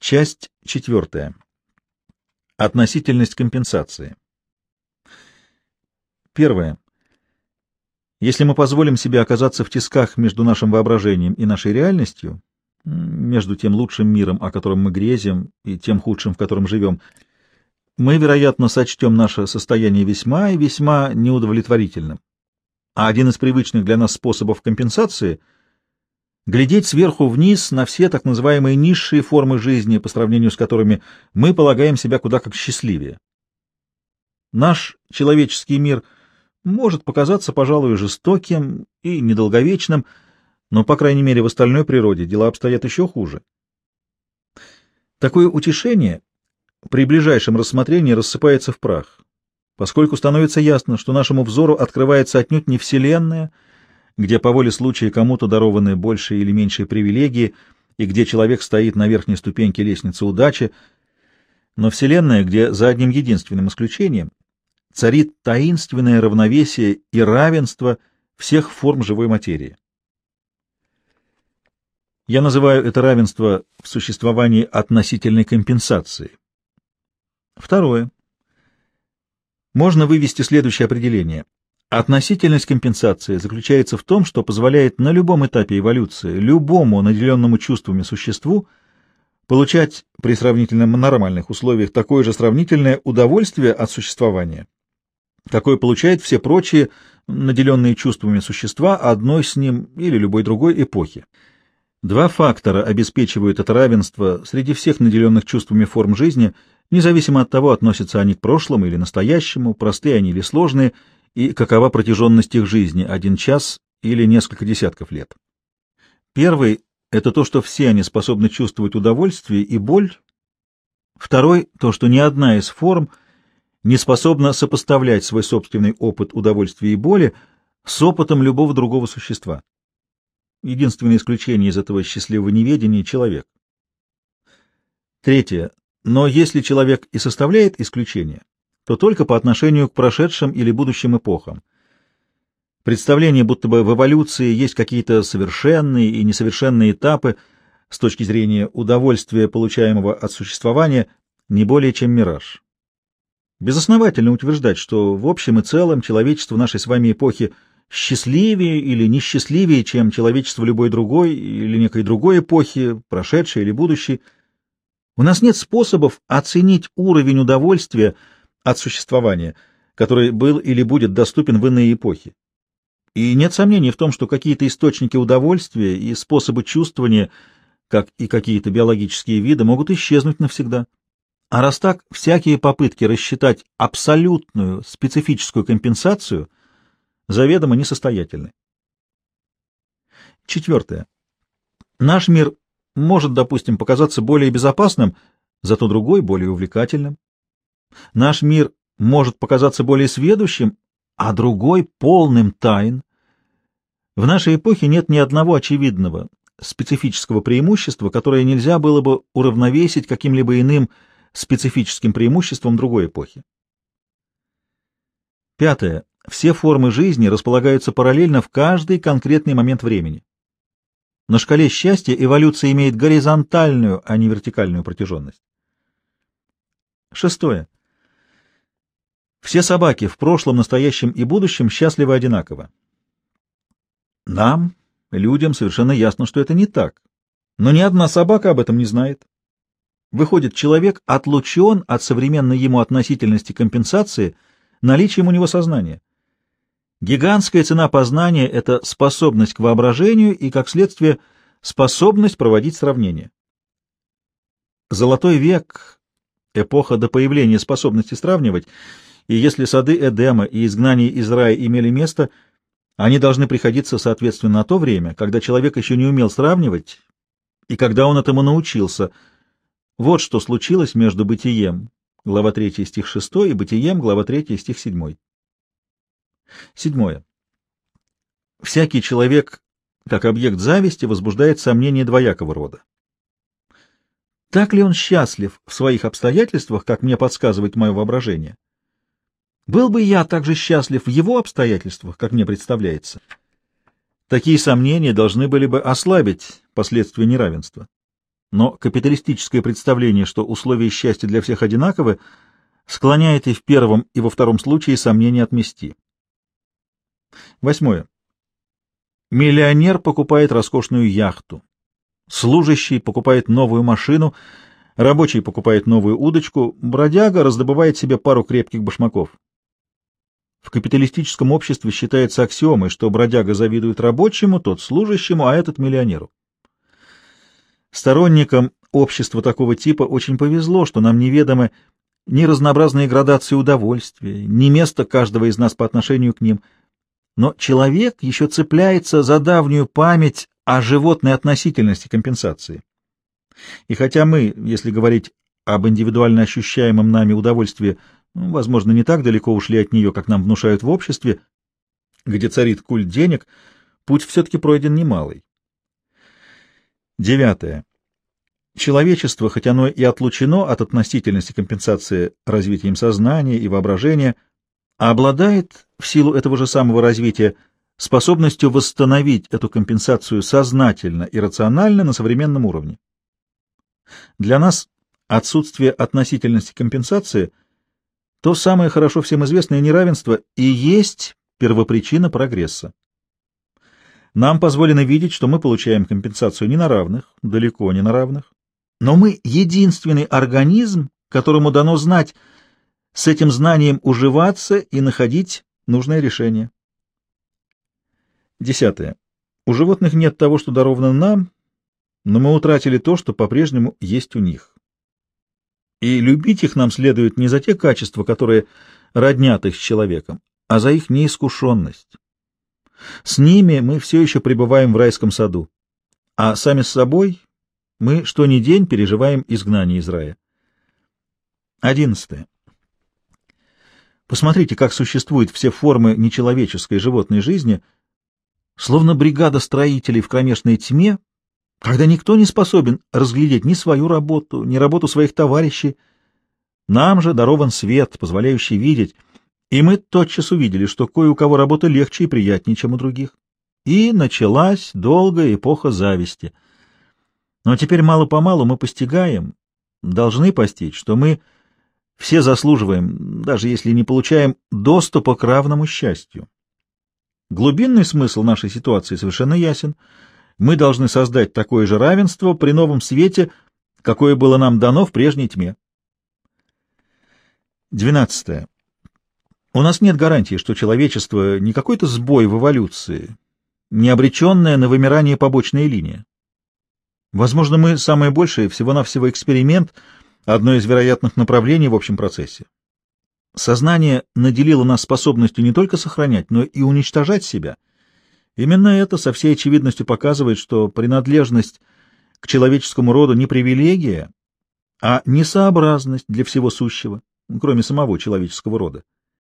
Часть четвертая. Относительность компенсации. Первое. Если мы позволим себе оказаться в тисках между нашим воображением и нашей реальностью, между тем лучшим миром, о котором мы грезим, и тем худшим, в котором живем, мы, вероятно, сочтем наше состояние весьма и весьма неудовлетворительным. А один из привычных для нас способов компенсации — глядеть сверху вниз на все так называемые низшие формы жизни, по сравнению с которыми мы полагаем себя куда как счастливее. Наш человеческий мир может показаться, пожалуй, жестоким и недолговечным, но, по крайней мере, в остальной природе дела обстоят еще хуже. Такое утешение при ближайшем рассмотрении рассыпается в прах, поскольку становится ясно, что нашему взору открывается отнюдь не Вселенная, где по воле случая кому-то дарованы большие или меньшие привилегии и где человек стоит на верхней ступеньке лестницы удачи, но Вселенная, где за одним единственным исключением царит таинственное равновесие и равенство всех форм живой материи. Я называю это равенство в существовании относительной компенсации. Второе. Можно вывести следующее определение. Относительность компенсации заключается в том, что позволяет на любом этапе эволюции любому наделенному чувствами существу получать при сравнительно нормальных условиях такое же сравнительное удовольствие от существования, какое получают все прочие наделенные чувствами существа одной с ним или любой другой эпохи. Два фактора обеспечивают это равенство среди всех наделенных чувствами форм жизни, независимо от того, относятся они к прошлому или настоящему, простые они или сложные, и какова протяженность их жизни, один час или несколько десятков лет. Первый — это то, что все они способны чувствовать удовольствие и боль. Второй — то, что ни одна из форм не способна сопоставлять свой собственный опыт удовольствия и боли с опытом любого другого существа. Единственное исключение из этого счастливого неведения — человек. Третье. Но если человек и составляет исключение, то только по отношению к прошедшим или будущим эпохам. Представление, будто бы в эволюции есть какие-то совершенные и несовершенные этапы с точки зрения удовольствия, получаемого от существования, не более чем мираж. Безосновательно утверждать, что в общем и целом человечество нашей с вами эпохи — счастливее или несчастливее, чем человечество любой другой или некой другой эпохи, прошедшей или будущей. У нас нет способов оценить уровень удовольствия от существования, который был или будет доступен в иные эпохи. И нет сомнений в том, что какие-то источники удовольствия и способы чувствования, как и какие-то биологические виды, могут исчезнуть навсегда. А раз так, всякие попытки рассчитать абсолютную специфическую компенсацию – заведомо несостоятельны. Четвертое. Наш мир может, допустим, показаться более безопасным, зато другой более увлекательным. Наш мир может показаться более сведущим, а другой полным тайн. В нашей эпохе нет ни одного очевидного специфического преимущества, которое нельзя было бы уравновесить каким-либо иным специфическим преимуществом другой эпохи. Пятое. Все формы жизни располагаются параллельно в каждый конкретный момент времени. На шкале счастья эволюция имеет горизонтальную, а не вертикальную протяженность. Шестое. Все собаки в прошлом, настоящем и будущем счастливы одинаково. Нам, людям, совершенно ясно, что это не так. Но ни одна собака об этом не знает. Выходит, человек отлучен от современной ему относительности компенсации наличием у него сознания. Гигантская цена познания — это способность к воображению и, как следствие, способность проводить сравнения. Золотой век — эпоха до появления способности сравнивать, и если сады Эдема и изгнание из рая имели место, они должны приходиться, соответственно, на то время, когда человек еще не умел сравнивать, и когда он этому научился. Вот что случилось между бытием, глава 3 стих 6, и бытием, глава 3 стих 7. Седьмое. Всякий человек, как объект зависти, возбуждает сомнения двоякого рода. Так ли он счастлив в своих обстоятельствах, как мне подсказывает мое воображение? Был бы я также счастлив в его обстоятельствах, как мне представляется? Такие сомнения должны были бы ослабить последствия неравенства. но капиталистическое представление, что условия счастья для всех одинаковы, склоняет и в первом, и во втором случае сомнения отмести. Восьмое. Миллионер покупает роскошную яхту. Служащий покупает новую машину, рабочий покупает новую удочку, бродяга раздобывает себе пару крепких башмаков. В капиталистическом обществе считается аксиомой, что бродяга завидует рабочему, тот служащему, а этот миллионеру. Сторонникам общества такого типа очень повезло, что нам неведомы ни разнообразные градации удовольствия, ни место каждого из нас по отношению к ним. Но человек еще цепляется за давнюю память о животной относительности компенсации. И хотя мы, если говорить об индивидуально ощущаемом нами удовольствии, возможно, не так далеко ушли от нее, как нам внушают в обществе, где царит культ денег, путь все-таки пройден немалый. Девятое. Человечество, хоть оно и отлучено от относительности компенсации развитием сознания и воображения, обладает в силу этого же самого развития способностью восстановить эту компенсацию сознательно и рационально на современном уровне. Для нас отсутствие относительности компенсации – то самое хорошо всем известное неравенство и есть первопричина прогресса. Нам позволено видеть, что мы получаем компенсацию не на равных, далеко не на равных, но мы единственный организм, которому дано знать, с этим знанием уживаться и находить нужное решение. Десятое. У животных нет того, что даровано нам, но мы утратили то, что по-прежнему есть у них. И любить их нам следует не за те качества, которые роднят их с человеком, а за их неискушенность. С ними мы все еще пребываем в райском саду, а сами с собой мы что ни день переживаем изгнание из рая. Одиннадцатое. Посмотрите, как существуют все формы нечеловеческой животной жизни, словно бригада строителей в кромешной тьме, когда никто не способен разглядеть ни свою работу, ни работу своих товарищей. Нам же дарован свет, позволяющий видеть, и мы тотчас увидели, что кое у кого работа легче и приятнее, чем у других. И началась долгая эпоха зависти. Но теперь мало-помалу мы постигаем, должны постичь, что мы все заслуживаем, даже если не получаем доступа к равному счастью. Глубинный смысл нашей ситуации совершенно ясен — мы должны создать такое же равенство при новом свете, какое было нам дано в прежней тьме. 12. У нас нет гарантии, что человечество не какой-то сбой в эволюции, не обреченная на вымирание побочная линия. Возможно, мы самое большее всего-навсего эксперимент, одно из вероятных направлений в общем процессе. Сознание наделило нас способностью не только сохранять, но и уничтожать себя — Именно это со всей очевидностью показывает, что принадлежность к человеческому роду не привилегия, а несообразность для всего сущего, кроме самого человеческого рода.